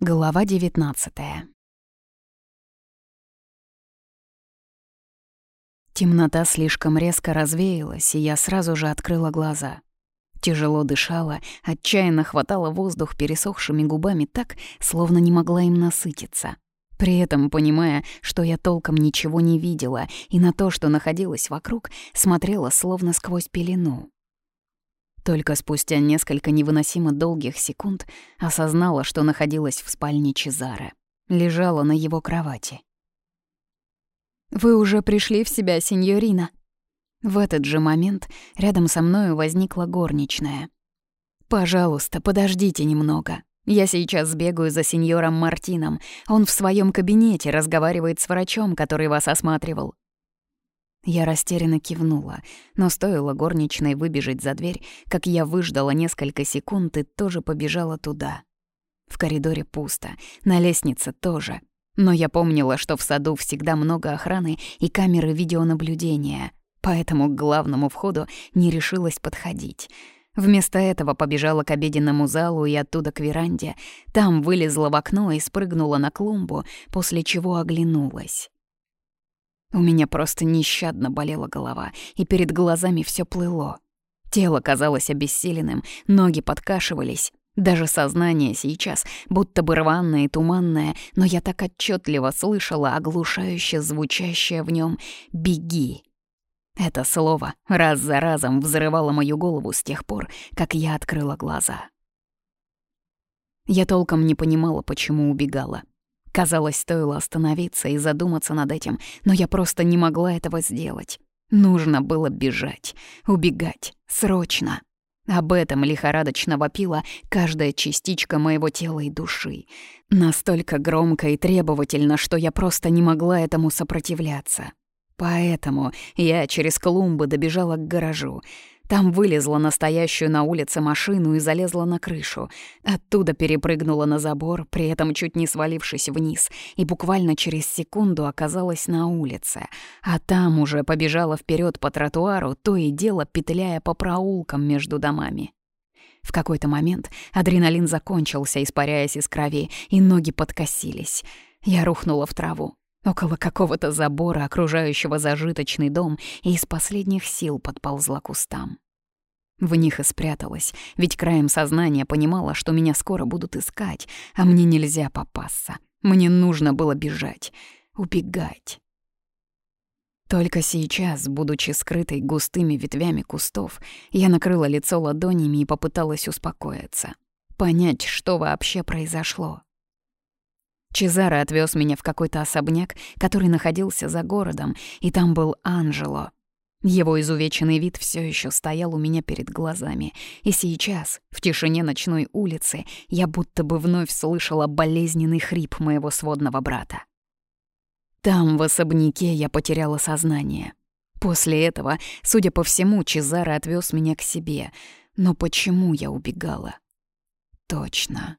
Глава 19 Темнота слишком резко развеялась, и я сразу же открыла глаза. Тяжело дышала, отчаянно хватала воздух пересохшими губами так, словно не могла им насытиться. При этом понимая, что я толком ничего не видела, и на то, что находилось вокруг, смотрела словно сквозь пелену. Только спустя несколько невыносимо долгих секунд осознала, что находилась в спальне Чезаре. Лежала на его кровати. «Вы уже пришли в себя, сеньорина?» В этот же момент рядом со мною возникла горничная. «Пожалуйста, подождите немного. Я сейчас сбегаю за сеньором Мартином. Он в своем кабинете разговаривает с врачом, который вас осматривал. Я растерянно кивнула, но стоило горничной выбежать за дверь, как я выждала несколько секунд и тоже побежала туда. В коридоре пусто, на лестнице тоже. Но я помнила, что в саду всегда много охраны и камеры видеонаблюдения, поэтому к главному входу не решилась подходить. Вместо этого побежала к обеденному залу и оттуда к веранде. Там вылезла в окно и спрыгнула на клумбу, после чего оглянулась. У меня просто нещадно болела голова, и перед глазами все плыло. Тело казалось обессиленным, ноги подкашивались. Даже сознание сейчас, будто бы рваное и туманное, но я так отчетливо слышала оглушающе звучащее в нем «беги». Это слово раз за разом взрывало мою голову с тех пор, как я открыла глаза. Я толком не понимала, почему убегала. Казалось, стоило остановиться и задуматься над этим, но я просто не могла этого сделать. Нужно было бежать, убегать, срочно. Об этом лихорадочно вопила каждая частичка моего тела и души. Настолько громко и требовательно, что я просто не могла этому сопротивляться. Поэтому я через клумбы добежала к гаражу. Там вылезла настоящую на улице машину и залезла на крышу. Оттуда перепрыгнула на забор, при этом чуть не свалившись вниз, и буквально через секунду оказалась на улице. А там уже побежала вперед по тротуару, то и дело петляя по проулкам между домами. В какой-то момент адреналин закончился, испаряясь из крови, и ноги подкосились. Я рухнула в траву около какого-то забора, окружающего зажиточный дом, и из последних сил подползла к кустам. В них и спряталась, ведь краем сознания понимала, что меня скоро будут искать, а мне нельзя попасться. Мне нужно было бежать, убегать. Только сейчас, будучи скрытой густыми ветвями кустов, я накрыла лицо ладонями и попыталась успокоиться, понять, что вообще произошло. Чезаро отвез меня в какой-то особняк, который находился за городом, и там был Анжело. Его изувеченный вид все еще стоял у меня перед глазами, и сейчас, в тишине ночной улицы, я будто бы вновь слышала болезненный хрип моего сводного брата. Там, в особняке, я потеряла сознание. После этого, судя по всему, Чезаро отвез меня к себе. Но почему я убегала? Точно.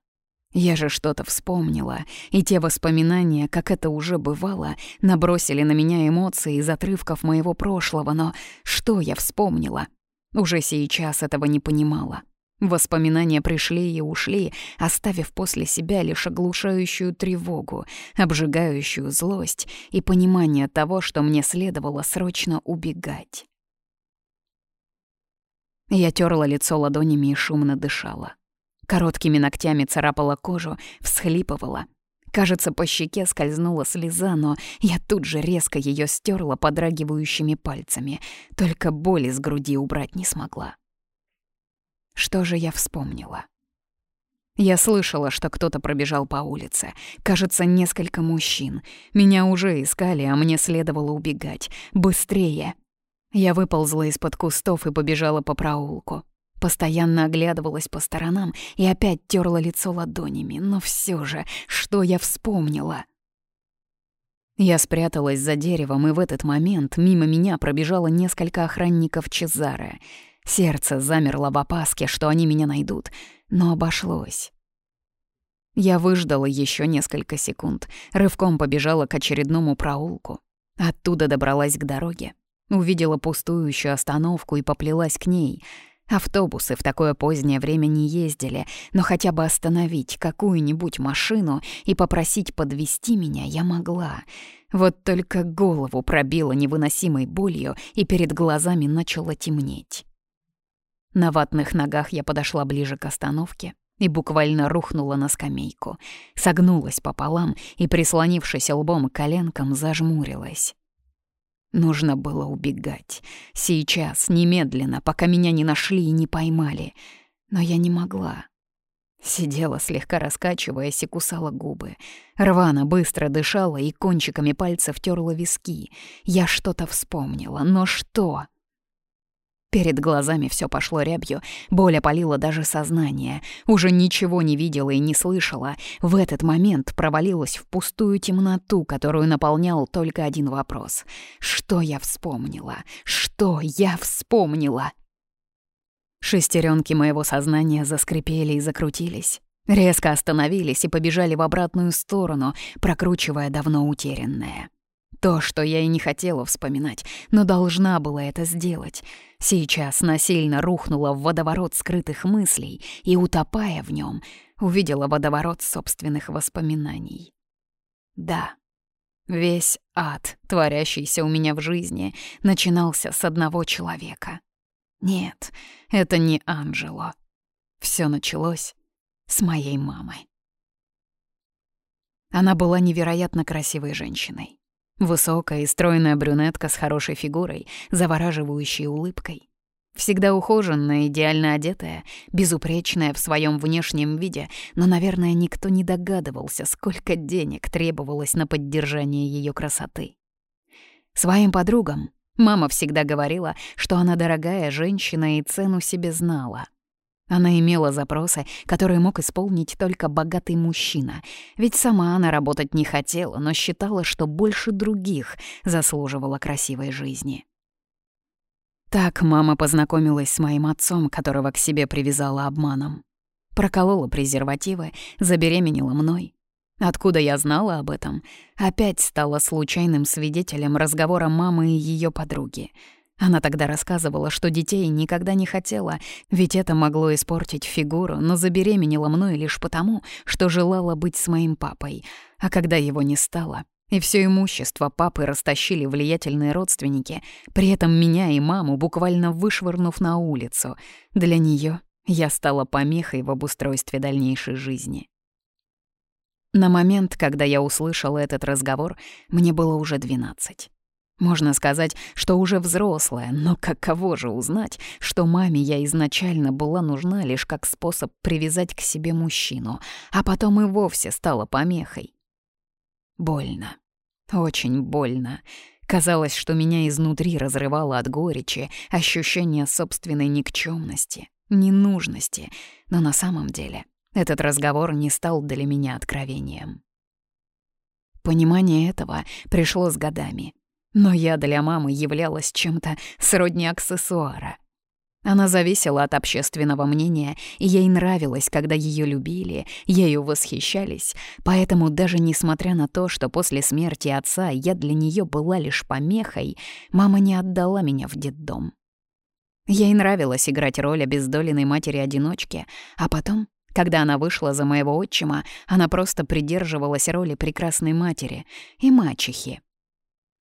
Я же что-то вспомнила, и те воспоминания, как это уже бывало, набросили на меня эмоции из отрывков моего прошлого, но что я вспомнила? Уже сейчас этого не понимала. Воспоминания пришли и ушли, оставив после себя лишь оглушающую тревогу, обжигающую злость и понимание того, что мне следовало срочно убегать. Я терла лицо ладонями и шумно дышала. Короткими ногтями царапала кожу, всхлипывала. Кажется, по щеке скользнула слеза, но я тут же резко ее стерла подрагивающими пальцами. Только боль из груди убрать не смогла. Что же я вспомнила? Я слышала, что кто-то пробежал по улице. Кажется, несколько мужчин. Меня уже искали, а мне следовало убегать. Быстрее! Я выползла из-под кустов и побежала по проулку. Постоянно оглядывалась по сторонам и опять терла лицо ладонями. Но все же, что я вспомнила? Я спряталась за деревом, и в этот момент мимо меня пробежало несколько охранников Чезаре. Сердце замерло в опаске, что они меня найдут, но обошлось. Я выждала еще несколько секунд, рывком побежала к очередному проулку. Оттуда добралась к дороге, увидела пустующую остановку и поплелась к ней — Автобусы в такое позднее время не ездили, но хотя бы остановить какую-нибудь машину и попросить подвести меня я могла. Вот только голову пробило невыносимой болью, и перед глазами начало темнеть. На ватных ногах я подошла ближе к остановке и буквально рухнула на скамейку, согнулась пополам и, прислонившись лбом к коленкам, зажмурилась. Нужно было убегать. Сейчас, немедленно, пока меня не нашли и не поймали. Но я не могла. Сидела, слегка раскачиваясь, и кусала губы. Рвано быстро дышала и кончиками пальцев терла виски. Я что-то вспомнила, но что? Перед глазами все пошло рябью, боль опалила даже сознание. Уже ничего не видела и не слышала. В этот момент провалилась в пустую темноту, которую наполнял только один вопрос. Что я вспомнила? Что я вспомнила? Шестеренки моего сознания заскрипели и закрутились. Резко остановились и побежали в обратную сторону, прокручивая давно утерянное. То, что я и не хотела вспоминать, но должна была это сделать. Сейчас насильно рухнула в водоворот скрытых мыслей и, утопая в нем, увидела водоворот собственных воспоминаний. Да, весь ад, творящийся у меня в жизни, начинался с одного человека. Нет, это не Анжело. Все началось с моей мамой. Она была невероятно красивой женщиной. Высокая и стройная брюнетка с хорошей фигурой, завораживающей улыбкой. Всегда ухоженная, идеально одетая, безупречная в своем внешнем виде, но, наверное, никто не догадывался, сколько денег требовалось на поддержание ее красоты. Своим подругам мама всегда говорила, что она дорогая женщина и цену себе знала — она имела запросы, которые мог исполнить только богатый мужчина, ведь сама она работать не хотела, но считала, что больше других заслуживала красивой жизни. Так мама познакомилась с моим отцом, которого к себе привязала обманом. Проколола презервативы, забеременела мной. Откуда я знала об этом? Опять стала случайным свидетелем разговора мамы и ее подруги — она тогда рассказывала, что детей никогда не хотела, ведь это могло испортить фигуру, но забеременела мной лишь потому, что желала быть с моим папой. А когда его не стало, и все имущество папы растащили влиятельные родственники, при этом меня и маму буквально вышвырнув на улицу, для нее я стала помехой в обустройстве дальнейшей жизни. На момент, когда я услышала этот разговор, мне было уже двенадцать. Можно сказать, что уже взрослая, но каково же узнать, что маме я изначально была нужна лишь как способ привязать к себе мужчину, а потом и вовсе стала помехой. Больно. Очень больно. Казалось, что меня изнутри разрывало от горечи, ощущения собственной никчемности, ненужности, но на самом деле этот разговор не стал для меня откровением. Понимание этого пришло с годами, но я для мамы являлась чем-то сродни аксессуара. Она зависела от общественного мнения, и ей нравилось, когда ее любили, ею восхищались, поэтому даже несмотря на то, что после смерти отца я для нее была лишь помехой, мама не отдала меня в детдом. Ей нравилось играть роль обездоленной матери-одиночки, а потом, когда она вышла за моего отчима, она просто придерживалась роли прекрасной матери и мачехи,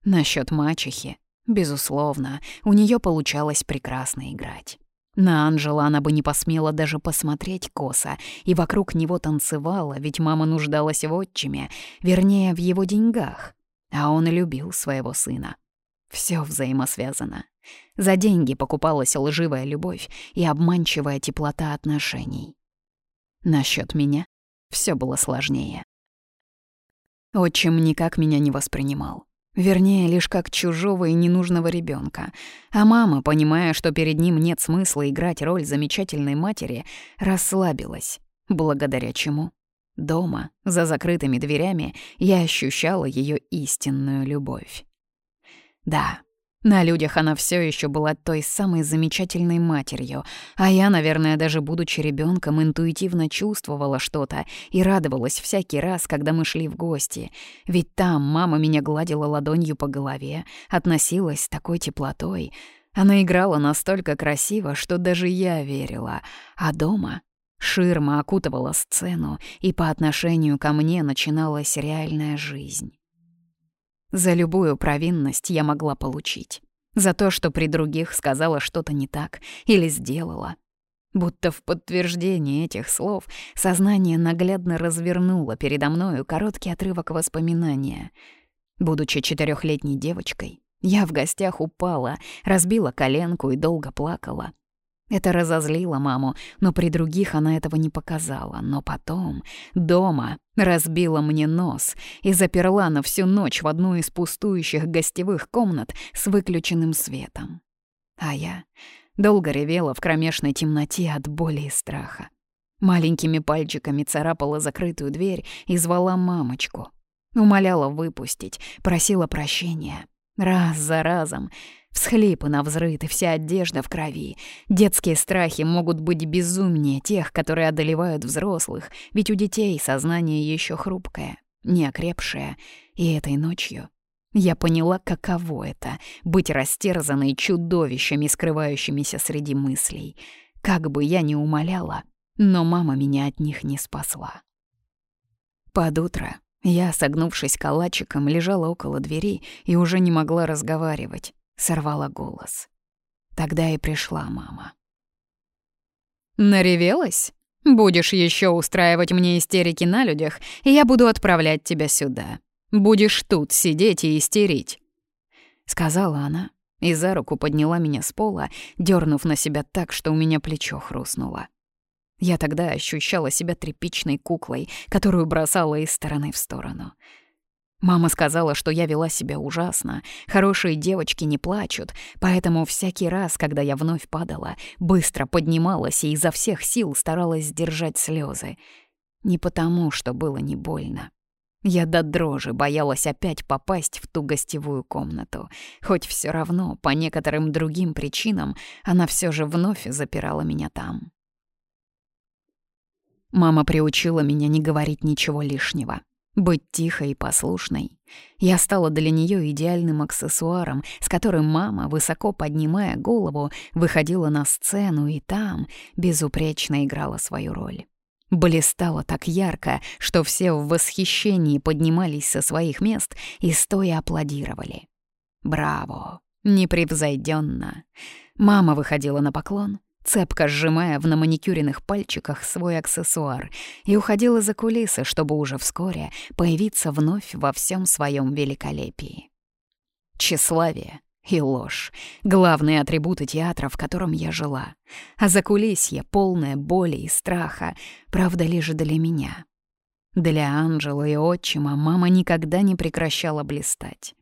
Насчет мачехи, безусловно, у нее получалось прекрасно играть. На Анжела она бы не посмела даже посмотреть косо, и вокруг него танцевала, ведь мама нуждалась в отчиме, вернее, в его деньгах. А он любил своего сына. Все взаимосвязано. За деньги покупалась лживая любовь и обманчивая теплота отношений. Насчет меня все было сложнее. Отчим никак меня не воспринимал. Вернее, лишь как чужого и ненужного ребенка. А мама, понимая, что перед ним нет смысла играть роль замечательной матери, расслабилась. Благодаря чему? Дома, за закрытыми дверями, я ощущала ее истинную любовь. Да, на людях она все еще была той самой замечательной матерью, а я, наверное, даже будучи ребенком, интуитивно чувствовала что-то и радовалась всякий раз, когда мы шли в гости. Ведь там мама меня гладила ладонью по голове, относилась с такой теплотой, Она играла настолько красиво, что даже я верила, а дома ширма окутывала сцену, и по отношению ко мне начиналась реальная жизнь. За любую провинность я могла получить. За то, что при других сказала что-то не так или сделала. Будто в подтверждение этих слов сознание наглядно развернуло передо мною короткий отрывок воспоминания. Будучи четырехлетней девочкой, я в гостях упала, разбила коленку и долго плакала. Это разозлило маму, но при других она этого не показала. Но потом, дома, разбила мне нос и заперла на всю ночь в одну из пустующих гостевых комнат с выключенным светом. А я долго ревела в кромешной темноте от боли и страха. Маленькими пальчиками царапала закрытую дверь и звала мамочку. Умоляла выпустить, просила прощения. Раз за разом — Всхлипы на взрыв и вся одежда в крови. Детские страхи могут быть безумнее тех, которые одолевают взрослых, ведь у детей сознание еще хрупкое, неокрепшее. И этой ночью я поняла, каково это — быть растерзанной чудовищами, скрывающимися среди мыслей. Как бы я ни умоляла, но мама меня от них не спасла. Под утро я, согнувшись калачиком, лежала около двери и уже не могла разговаривать сорвала голос. Тогда и пришла мама. «Наревелась? Будешь еще устраивать мне истерики на людях, и я буду отправлять тебя сюда. Будешь тут сидеть и истерить», — сказала она и за руку подняла меня с пола, дернув на себя так, что у меня плечо хрустнуло. Я тогда ощущала себя тряпичной куклой, которую бросала из стороны в сторону — Мама сказала, что я вела себя ужасно. Хорошие девочки не плачут, поэтому всякий раз, когда я вновь падала, быстро поднималась и изо всех сил старалась сдержать слезы. Не потому, что было не больно. Я до дрожи боялась опять попасть в ту гостевую комнату, хоть все равно, по некоторым другим причинам, она все же вновь запирала меня там. Мама приучила меня не говорить ничего лишнего, быть тихой и послушной. Я стала для нее идеальным аксессуаром, с которым мама, высоко поднимая голову, выходила на сцену и там безупречно играла свою роль. Блистала так ярко, что все в восхищении поднимались со своих мест и стоя аплодировали. «Браво! Непревзойденно!» Мама выходила на поклон, цепко сжимая в наманикюренных пальчиках свой аксессуар, и уходила за кулисы, чтобы уже вскоре появиться вновь во всем своем великолепии. Тщеславие и ложь — главные атрибуты театра, в котором я жила, а закулисье, полное боли и страха, правда, лишь для меня. Для Анджела и отчима мама никогда не прекращала блистать.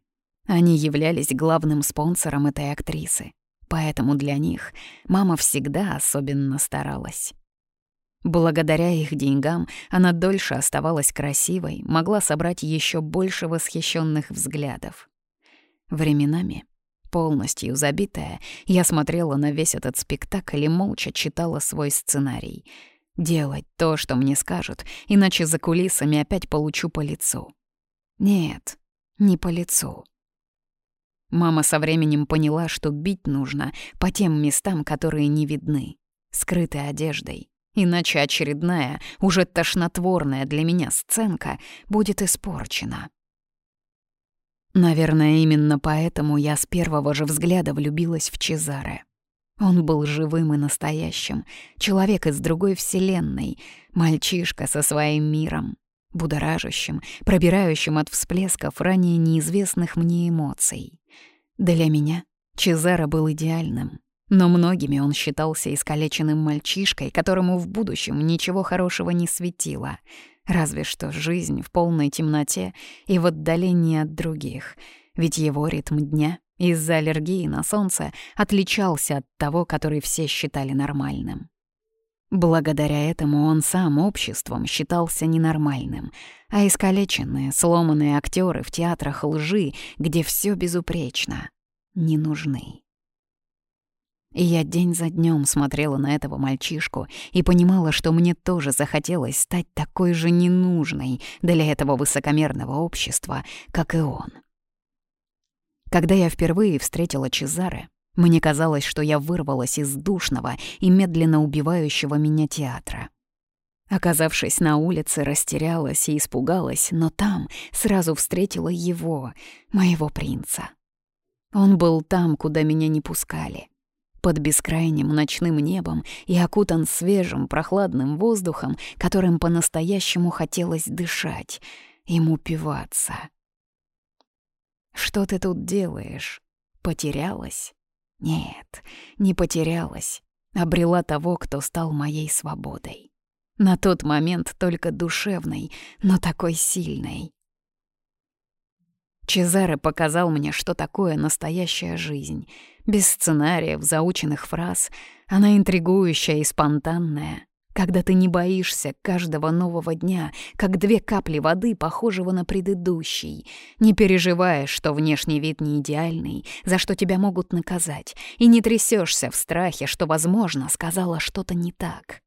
Они являлись главным спонсором этой актрисы поэтому для них мама всегда особенно старалась. Благодаря их деньгам она дольше оставалась красивой, могла собрать еще больше восхищенных взглядов. Временами, полностью забитая, я смотрела на весь этот спектакль и молча читала свой сценарий. Делать то, что мне скажут, иначе за кулисами опять получу по лицу. Нет, не по лицу. Мама со временем поняла, что бить нужно по тем местам, которые не видны, скрытой одеждой. Иначе очередная, уже тошнотворная для меня сценка будет испорчена. Наверное, именно поэтому я с первого же взгляда влюбилась в Чезаре. Он был живым и настоящим, человек из другой вселенной, мальчишка со своим миром, будоражащим, пробирающим от всплесков ранее неизвестных мне эмоций. Для меня Чезаро был идеальным, но многими он считался искалеченным мальчишкой, которому в будущем ничего хорошего не светило, разве что жизнь в полной темноте и в отдалении от других, ведь его ритм дня из-за аллергии на солнце отличался от того, который все считали нормальным. Благодаря этому он сам обществом считался ненормальным, а искалеченные, сломанные актеры в театрах лжи, где все безупречно, не нужны. И я день за днем смотрела на этого мальчишку и понимала, что мне тоже захотелось стать такой же ненужной для этого высокомерного общества, как и он. Когда я впервые встретила Чезаре, Мне казалось, что я вырвалась из душного и медленно убивающего меня театра. Оказавшись на улице, растерялась и испугалась, но там сразу встретила его, моего принца. Он был там, куда меня не пускали. Под бескрайним ночным небом и окутан свежим прохладным воздухом, которым по-настоящему хотелось дышать, им упиваться. «Что ты тут делаешь? Потерялась?» «Нет, не потерялась. Обрела того, кто стал моей свободой. На тот момент только душевной, но такой сильной. Чезаре показал мне, что такое настоящая жизнь. Без сценариев, заученных фраз. Она интригующая и спонтанная. Когда ты не боишься каждого нового дня, как две капли воды, похожего на предыдущий. Не переживаешь, что внешний вид не идеальный, за что тебя могут наказать. И не трясешься в страхе, что, возможно, сказала что-то не так.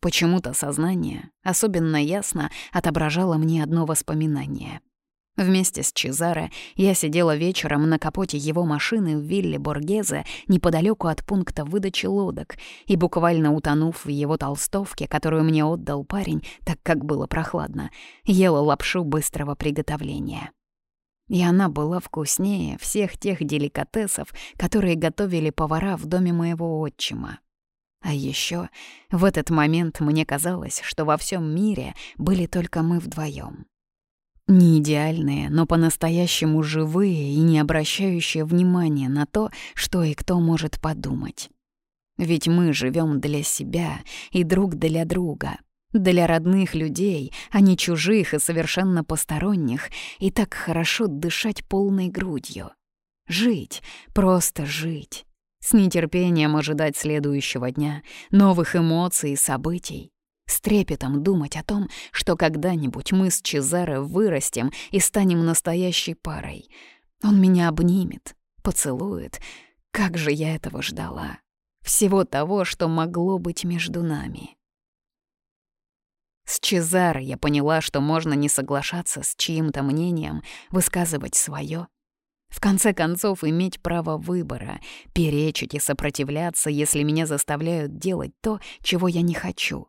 Почему-то сознание особенно ясно отображало мне одно воспоминание. Вместе с Чезаре я сидела вечером на капоте его машины в вилле Боргезе неподалеку от пункта выдачи лодок и, буквально утонув в его толстовке, которую мне отдал парень, так как было прохладно, ела лапшу быстрого приготовления. И она была вкуснее всех тех деликатесов, которые готовили повара в доме моего отчима. А еще в этот момент мне казалось, что во всем мире были только мы вдвоем. Не идеальные, но по-настоящему живые и не обращающие внимания на то, что и кто может подумать. Ведь мы живем для себя и друг для друга, для родных людей, а не чужих и совершенно посторонних, и так хорошо дышать полной грудью. Жить, просто жить. С нетерпением ожидать следующего дня, новых эмоций и событий. С трепетом думать о том, что когда-нибудь мы с Чезаре вырастем и станем настоящей парой. Он меня обнимет, поцелует. Как же я этого ждала. Всего того, что могло быть между нами. С Чезаре я поняла, что можно не соглашаться с чьим-то мнением, высказывать свое — в конце концов, иметь право выбора, перечить и сопротивляться, если меня заставляют делать то, чего я не хочу.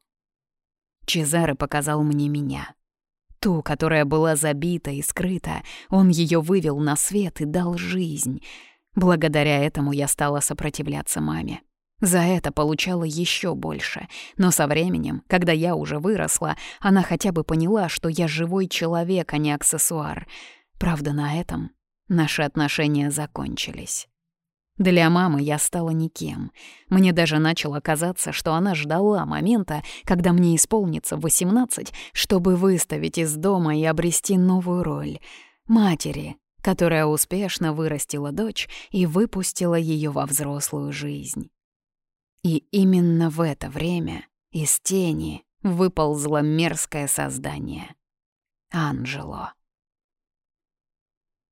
Чезаре показал мне меня. Ту, которая была забита и скрыта, он ее вывел на свет и дал жизнь. Благодаря этому я стала сопротивляться маме. За это получала еще больше, но со временем, когда я уже выросла, она хотя бы поняла, что я живой человек, а не аксессуар. Правда, на этом Наши отношения закончились. Для мамы я стала никем. Мне даже начало казаться, что она ждала момента, когда мне исполнится 18, чтобы выставить из дома и обрести новую роль — матери, которая успешно вырастила дочь и выпустила ее во взрослую жизнь. И именно в это время из тени выползло мерзкое создание — Анджело.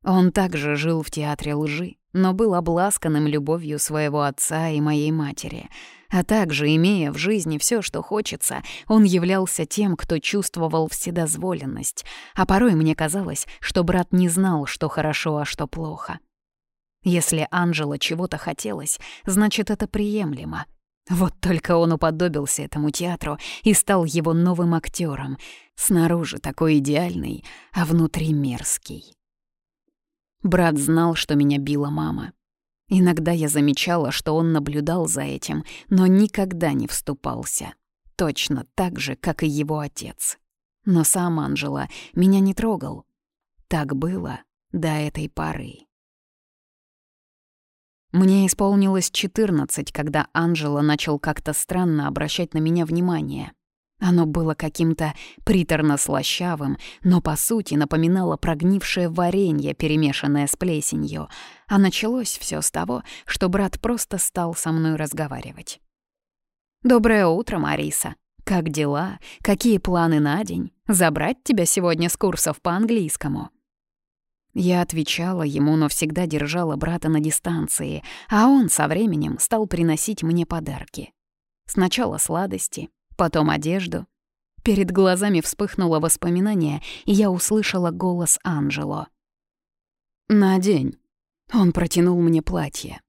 Он также жил в театре лжи, но был обласканным любовью своего отца и моей матери. А также, имея в жизни все, что хочется, он являлся тем, кто чувствовал вседозволенность, а порой мне казалось, что брат не знал, что хорошо, а что плохо. Если Анжела чего-то хотелось, значит, это приемлемо. Вот только он уподобился этому театру и стал его новым актером. Снаружи такой идеальный, а внутри мерзкий. Брат знал, что меня била мама. Иногда я замечала, что он наблюдал за этим, но никогда не вступался. Точно так же, как и его отец. Но сам Анжела меня не трогал. Так было до этой поры. Мне исполнилось 14, когда Анжела начал как-то странно обращать на меня внимание. Оно было каким-то приторно-слащавым, но по сути напоминало прогнившее варенье, перемешанное с плесенью. А началось все с того, что брат просто стал со мной разговаривать. «Доброе утро, Мариса. Как дела? Какие планы на день? Забрать тебя сегодня с курсов по английскому?» Я отвечала ему, но всегда держала брата на дистанции, а он со временем стал приносить мне подарки. Сначала сладости, потом одежду. Перед глазами вспыхнуло воспоминание, и я услышала голос Анжело. «Надень. Он протянул мне платье.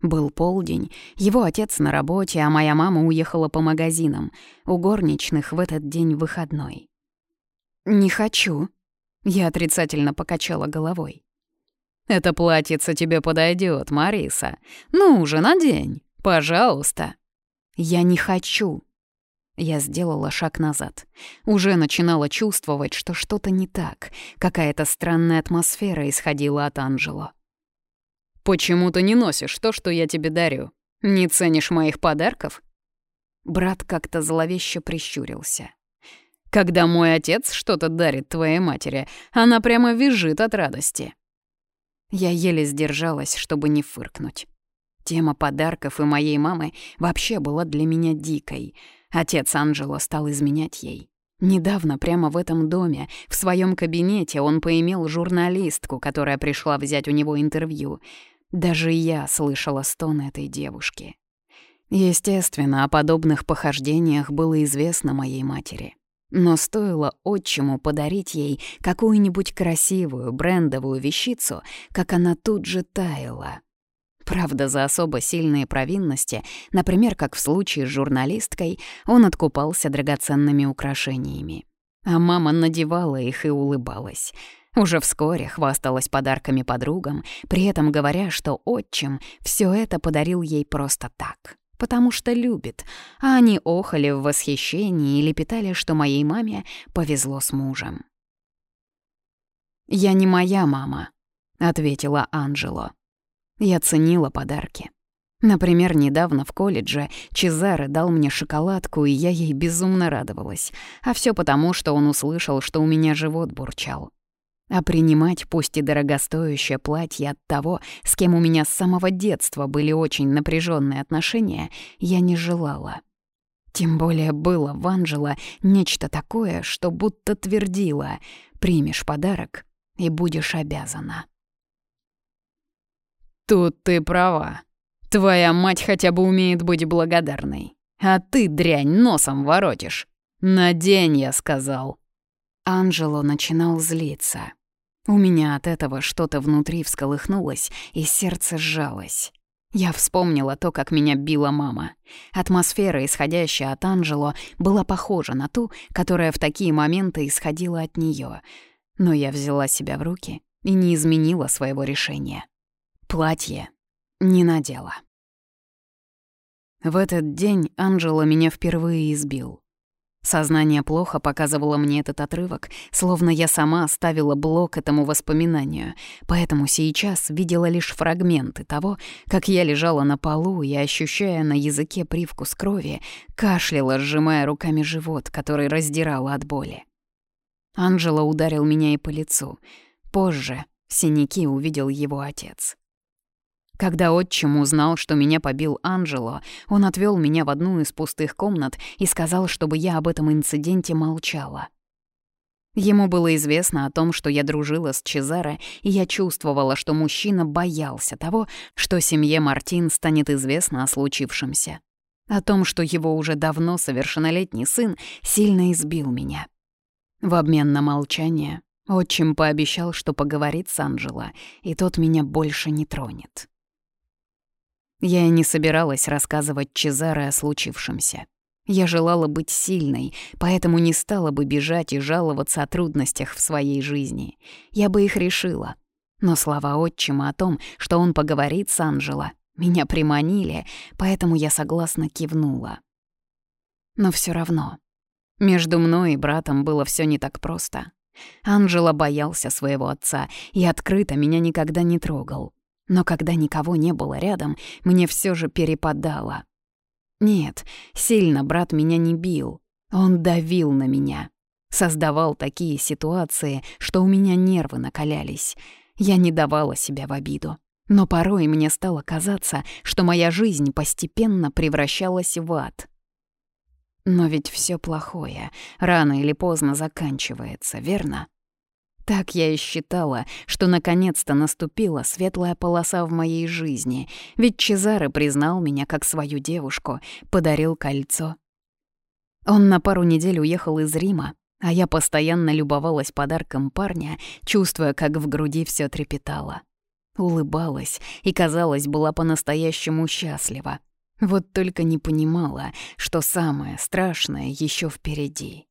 Был полдень, его отец на работе, а моя мама уехала по магазинам. У горничных в этот день выходной. «Не хочу», — я отрицательно покачала головой. «Это платьице тебе подойдет, Мариса. Ну уже надень, пожалуйста». «Я не хочу». Я сделала шаг назад. Уже начинала чувствовать, что что-то не так. Какая-то странная атмосфера исходила от Анжело. «Почему ты не носишь то, что я тебе дарю? Не ценишь моих подарков?» Брат как-то зловеще прищурился. «Когда мой отец что-то дарит твоей матери, она прямо визжит от радости». Я еле сдержалась, чтобы не фыркнуть. Тема подарков и моей мамы вообще была для меня дикой. Отец Анджело стал изменять ей. Недавно прямо в этом доме, в своем кабинете, он поимел журналистку, которая пришла взять у него интервью — даже я слышала стон этой девушки. Естественно, о подобных похождениях было известно моей матери. Но стоило отчиму подарить ей какую-нибудь красивую брендовую вещицу, как она тут же таяла. Правда, за особо сильные провинности, например, как в случае с журналисткой, он откупался драгоценными украшениями. А мама надевала их и улыбалась — уже вскоре хвасталась подарками подругам, при этом говоря, что отчим все это подарил ей просто так, потому что любит, а они охали в восхищении и лепетали, что моей маме повезло с мужем. «Я не моя мама», — ответила Анджело. Я ценила подарки. Например, недавно в колледже Чезаре дал мне шоколадку, и я ей безумно радовалась. А все потому, что он услышал, что у меня живот бурчал. А принимать пусть и дорогостоящее платье от того, с кем у меня с самого детства были очень напряженные отношения, я не желала. Тем более было в Анжела нечто такое, что будто твердило «примешь подарок и будешь обязана». «Тут ты права. Твоя мать хотя бы умеет быть благодарной. А ты, дрянь, носом воротишь. Надень, я сказал». Анжело начинал злиться. У меня от этого что-то внутри всколыхнулось, и сердце сжалось. Я вспомнила то, как меня била мама. Атмосфера, исходящая от Анжело, была похожа на ту, которая в такие моменты исходила от нее. Но я взяла себя в руки и не изменила своего решения. Платье не надела. В этот день Анжела меня впервые избил. Сознание плохо показывало мне этот отрывок, словно я сама ставила блок этому воспоминанию, поэтому сейчас видела лишь фрагменты того, как я лежала на полу и, ощущая на языке привкус крови, кашляла, сжимая руками живот, который раздирала от боли. Анжела ударил меня и по лицу. Позже синяки увидел его отец. Когда отчим узнал, что меня побил Анджело, он отвел меня в одну из пустых комнат и сказал, чтобы я об этом инциденте молчала. Ему было известно о том, что я дружила с Чезаре, и я чувствовала, что мужчина боялся того, что семье Мартин станет известно о случившемся. О том, что его уже давно совершеннолетний сын сильно избил меня. В обмен на молчание отчим пообещал, что поговорит с Анджело, и тот меня больше не тронет. Я и не собиралась рассказывать Чезаре о случившемся. Я желала быть сильной, поэтому не стала бы бежать и жаловаться о трудностях в своей жизни. Я бы их решила. Но слова отчима о том, что он поговорит с Анжело, меня приманили, поэтому я согласно кивнула. Но все равно. Между мной и братом было все не так просто. Анжела боялся своего отца и открыто меня никогда не трогал. Но когда никого не было рядом, мне все же перепадало. Нет, сильно брат меня не бил. Он давил на меня. Создавал такие ситуации, что у меня нервы накалялись. Я не давала себя в обиду. Но порой мне стало казаться, что моя жизнь постепенно превращалась в ад. Но ведь все плохое рано или поздно заканчивается, верно? Так я и считала, что наконец-то наступила светлая полоса в моей жизни, ведь Чезаре признал меня как свою девушку, подарил кольцо. Он на пару недель уехал из Рима, а я постоянно любовалась подарком парня, чувствуя, как в груди все трепетало. улыбалась и, казалось, была по-настоящему счастлива. Вот только не понимала, что самое страшное еще впереди.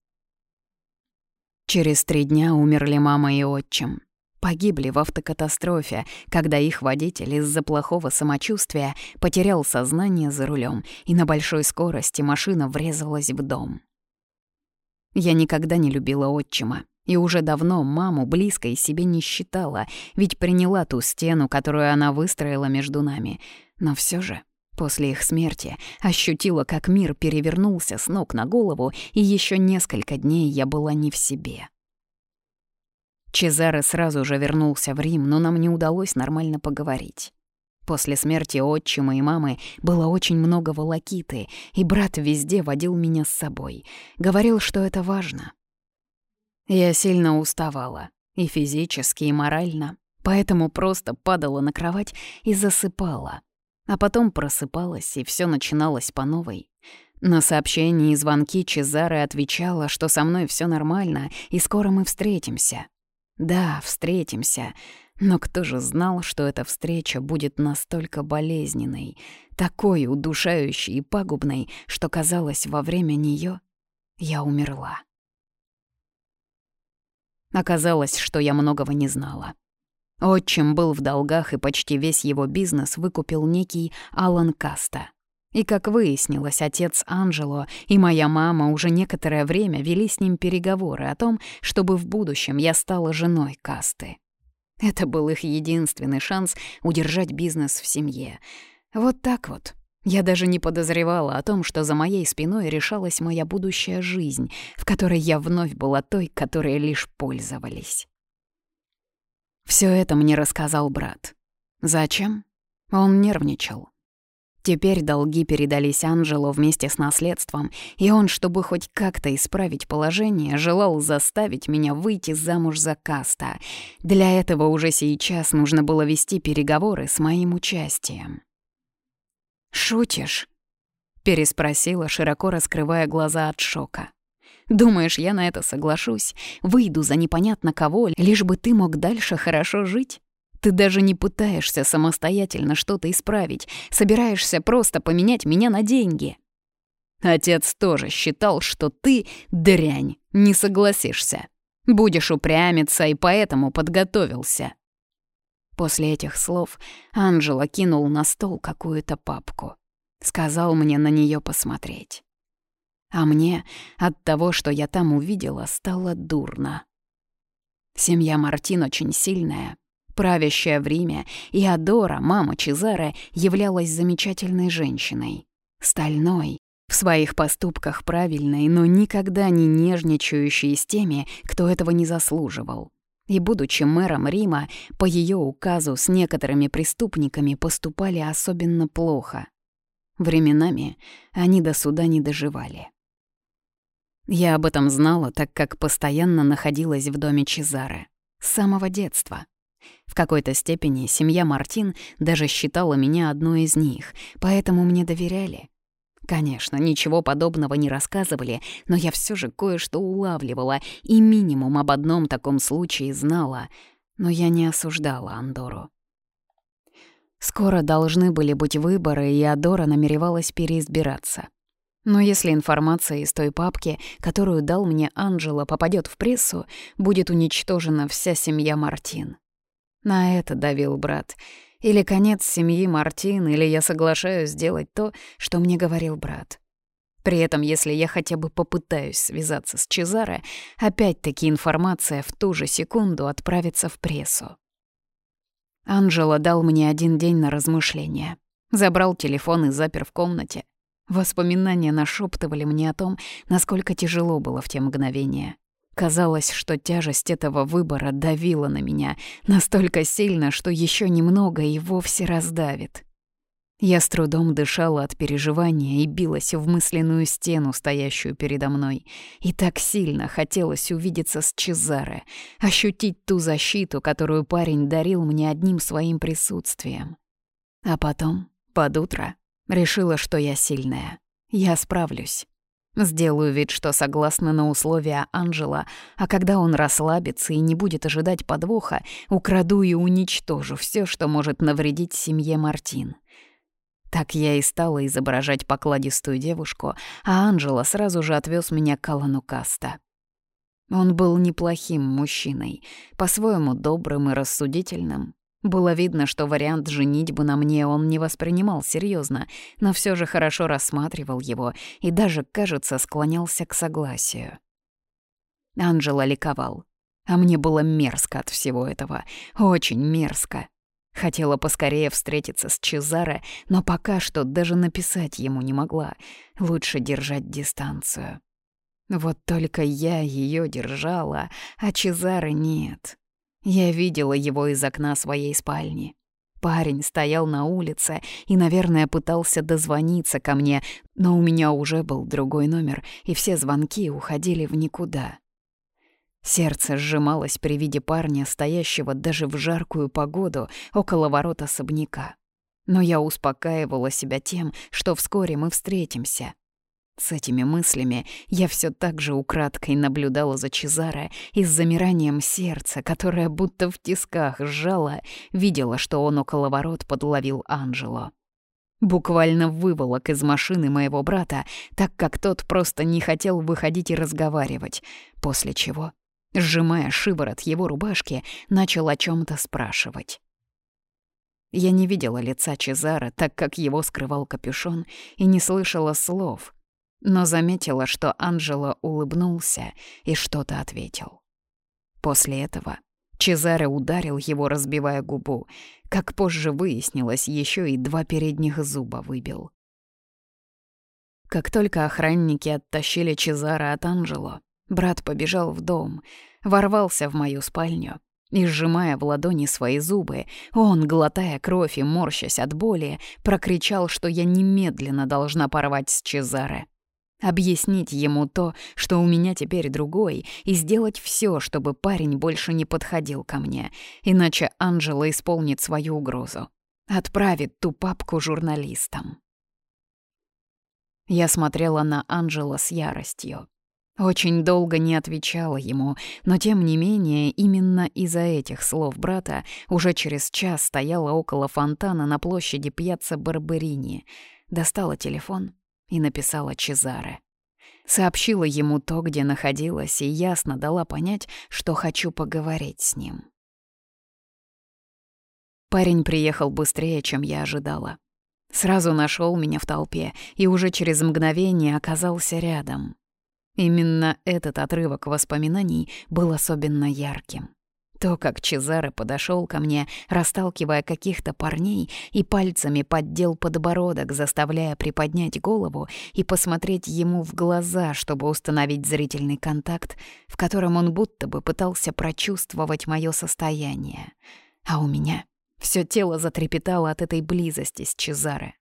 Через три дня умерли мама и отчим. Погибли в автокатастрофе, когда их водитель из-за плохого самочувствия потерял сознание за рулем, и на большой скорости машина врезалась в дом. Я никогда не любила отчима, и уже давно маму близкой себе не считала, ведь приняла ту стену, которую она выстроила между нами. Но все же, после их смерти, ощутила, как мир перевернулся с ног на голову, и еще несколько дней я была не в себе. Чезаре сразу же вернулся в Рим, но нам не удалось нормально поговорить. После смерти отчима и мамы было очень много волокиты, и брат везде водил меня с собой. Говорил, что это важно. Я сильно уставала, и физически, и морально, поэтому просто падала на кровать и засыпала. А потом просыпалась, и все начиналось по новой. На сообщения и звонки Чезаре отвечала, что со мной все нормально, и скоро мы встретимся. Да, встретимся. Но кто же знал, что эта встреча будет настолько болезненной, такой удушающей и пагубной, что казалось, во время нее я умерла. Оказалось, что я многого не знала. Отчим был в долгах, и почти весь его бизнес выкупил некий Алан Каста. И, как выяснилось, отец Анджело и моя мама уже некоторое время вели с ним переговоры о том, чтобы в будущем я стала женой Касты. Это был их единственный шанс удержать бизнес в семье. Вот так вот. Я даже не подозревала о том, что за моей спиной решалась моя будущая жизнь, в которой я вновь была той, которой лишь пользовались. Все это мне рассказал брат. Зачем? Он нервничал. Теперь долги передались Анджело вместе с наследством, и он, чтобы хоть как-то исправить положение, желал заставить меня выйти замуж за Каста. Для этого уже сейчас нужно было вести переговоры с моим участием. «Шутишь?» — переспросила, широко раскрывая глаза от шока. «Думаешь, я на это соглашусь? Выйду за непонятно кого, лишь бы ты мог дальше хорошо жить?» Ты даже не пытаешься самостоятельно что-то исправить, собираешься просто поменять меня на деньги. Отец тоже считал, что ты дрянь, не согласишься. Будешь упрямиться и поэтому подготовился. После этих слов Анжела кинул на стол какую-то папку. Сказал мне на нее посмотреть. А мне от того, что я там увидела, стало дурно. Семья Мартин очень сильная, Правящая в Риме, и Адора, мама Чезаре, являлась замечательной женщиной. Стальной, в своих поступках правильной, но никогда не нежничающей с теми, кто этого не заслуживал. И, будучи мэром Рима, по ее указу с некоторыми преступниками поступали особенно плохо. Временами они до суда не доживали. Я об этом знала, так как постоянно находилась в доме Чезаре. С самого детства. В какой-то степени семья Мартин даже считала меня одной из них, поэтому мне доверяли. Конечно, ничего подобного не рассказывали, но я все же кое-что улавливала и минимум об одном таком случае знала, но я не осуждала Андору. Скоро должны были быть выборы, и Адора намеревалась переизбираться. Но если информация из той папки, которую дал мне Анджело, попадет в прессу, будет уничтожена вся семья Мартин. На это давил брат. Или конец семьи Мартин, или я соглашаюсь сделать то, что мне говорил брат. При этом, если я хотя бы попытаюсь связаться с Чезаре, опять-таки информация в ту же секунду отправится в прессу. Анжела дал мне один день на размышление. Забрал телефон и запер в комнате. Воспоминания нашептывали мне о том, насколько тяжело было в те мгновения. Казалось, что тяжесть этого выбора давила на меня настолько сильно, что еще немного и вовсе раздавит. Я с трудом дышала от переживания и билась в мысленную стену, стоящую передо мной. И так сильно хотелось увидеться с Чезаре, ощутить ту защиту, которую парень дарил мне одним своим присутствием. А потом, под утро, решила, что я сильная. Я справлюсь. Сделаю вид, что согласна на условия Анжела, а когда он расслабится и не будет ожидать подвоха, украду и уничтожу все, что может навредить семье Мартин. Так я и стала изображать покладистую девушку, а Анжела сразу же отвез меня к Алану Каста. Он был неплохим мужчиной, по-своему добрым и рассудительным. Было видно, что вариант женитьбы на мне он не воспринимал серьезно, но все же хорошо рассматривал его и даже, кажется, склонялся к согласию. Анжела ликовал, а мне было мерзко от всего этого, очень мерзко. Хотела поскорее встретиться с Чезаре, но пока что даже написать ему не могла. Лучше держать дистанцию. Вот только я ее держала, а Чезары нет. Я видела его из окна своей спальни. Парень стоял на улице и, наверное, пытался дозвониться ко мне, но у меня уже был другой номер, и все звонки уходили в никуда. Сердце сжималось при виде парня, стоящего даже в жаркую погоду около ворот особняка. Но я успокаивала себя тем, что вскоре мы встретимся. С этими мыслями я все так же украдкой наблюдала за Чезаре и с замиранием сердца, которое будто в тисках сжало, видела, что он около ворот подловил Анжело. Буквально выволок из машины моего брата, так как тот просто не хотел выходить и разговаривать, после чего, сжимая шиворот его рубашки, начал о чем то спрашивать. Я не видела лица Чезара, так как его скрывал капюшон, и не слышала слов — но заметила, что Анджело улыбнулся и что-то ответил. После этого Чезаре ударил его, разбивая губу. Как позже выяснилось, еще и два передних зуба выбил. Как только охранники оттащили Чезаре от Анджело, брат побежал в дом, ворвался в мою спальню и, сжимая в ладони свои зубы, он, глотая кровь и морщась от боли, прокричал, что я немедленно должна порвать с Чезаре. Объяснить ему то, что у меня теперь другой, и сделать все, чтобы парень больше не подходил ко мне, иначе Анжела исполнит свою угрозу. Отправит ту папку журналистам. Я смотрела на Анжела с яростью. Очень долго не отвечала ему, но тем не менее именно из-за этих слов брата уже через час стояла около фонтана на площади Пьяцца Барберини, достала телефон — и написала Чезаре. Сообщила ему то, где находилась, и ясно дала понять, что хочу поговорить с ним. Парень приехал быстрее, чем я ожидала. Сразу нашел меня в толпе и уже через мгновение оказался рядом. Именно этот отрывок воспоминаний был особенно ярким. То, как Чезаре подошел ко мне, расталкивая каких-то парней, и пальцами поддел подбородок, заставляя приподнять голову и посмотреть ему в глаза, чтобы установить зрительный контакт, в котором он будто бы пытался прочувствовать мое состояние. А у меня все тело затрепетало от этой близости с Чезаре.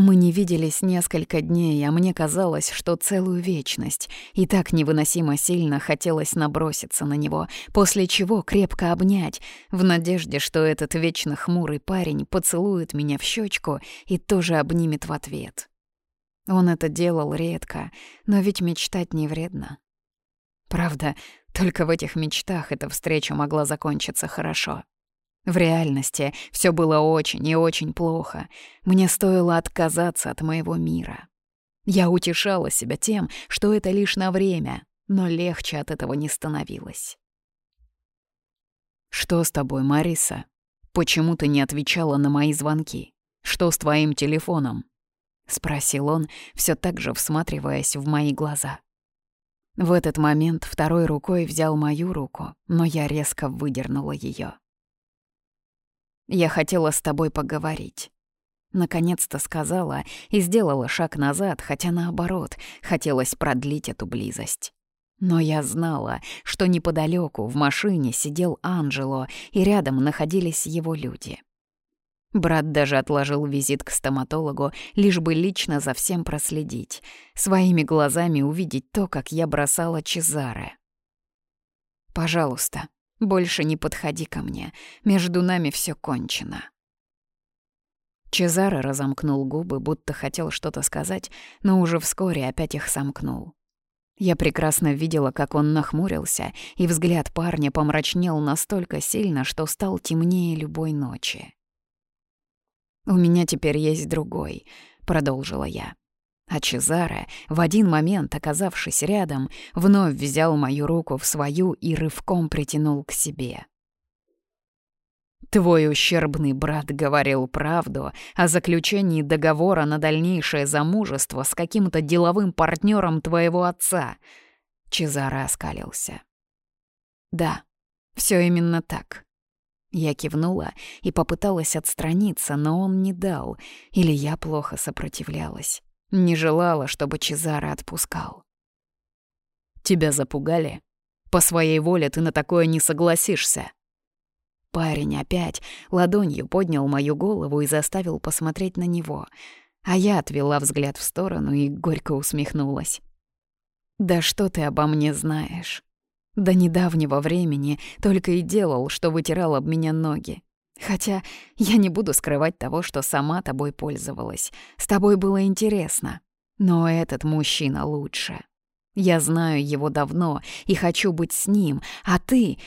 Мы не виделись несколько дней, а мне казалось, что целую вечность, и так невыносимо сильно хотелось наброситься на него, после чего крепко обнять, в надежде, что этот вечно хмурый парень поцелует меня в щечку и тоже обнимет в ответ. Он это делал редко, но ведь мечтать не вредно. Правда, только в этих мечтах эта встреча могла закончиться хорошо. В реальности все было очень и очень плохо. Мне стоило отказаться от моего мира. Я утешала себя тем, что это лишь на время, но легче от этого не становилось. «Что с тобой, Мариса? Почему ты не отвечала на мои звонки? Что с твоим телефоном?» — спросил он, все так же всматриваясь в мои глаза. В этот момент второй рукой взял мою руку, но я резко выдернула ее. Я хотела с тобой поговорить». Наконец-то сказала и сделала шаг назад, хотя наоборот, хотелось продлить эту близость. Но я знала, что неподалеку в машине сидел Анджело, и рядом находились его люди. Брат даже отложил визит к стоматологу, лишь бы лично за всем проследить, своими глазами увидеть то, как я бросала Чезаре. «Пожалуйста, больше не подходи ко мне. Между нами все кончено. Чезаро разомкнул губы, будто хотел что-то сказать, но уже вскоре опять их сомкнул. Я прекрасно видела, как он нахмурился, и взгляд парня помрачнел настолько сильно, что стал темнее любой ночи. «У меня теперь есть другой», — продолжила я. А Чезаре, в один момент оказавшись рядом, вновь взял мою руку в свою и рывком притянул к себе. Твой ущербный брат говорил правду о заключении договора на дальнейшее замужество с каким-то деловым партнером твоего отца. Чезаро оскалился. Да, все именно так. Я кивнула и попыталась отстраниться, но он не дал, или я плохо сопротивлялась. Не желала, чтобы Чезаро отпускал. «Тебя запугали? По своей воле ты на такое не согласишься», Парень опять ладонью поднял мою голову и заставил посмотреть на него, а я отвела взгляд в сторону и горько усмехнулась. «Да что ты обо мне знаешь? До недавнего времени только и делал, что вытирал об меня ноги. Хотя я не буду скрывать того, что сама тобой пользовалась. С тобой было интересно. Но этот мужчина лучше. Я знаю его давно и хочу быть с ним, а ты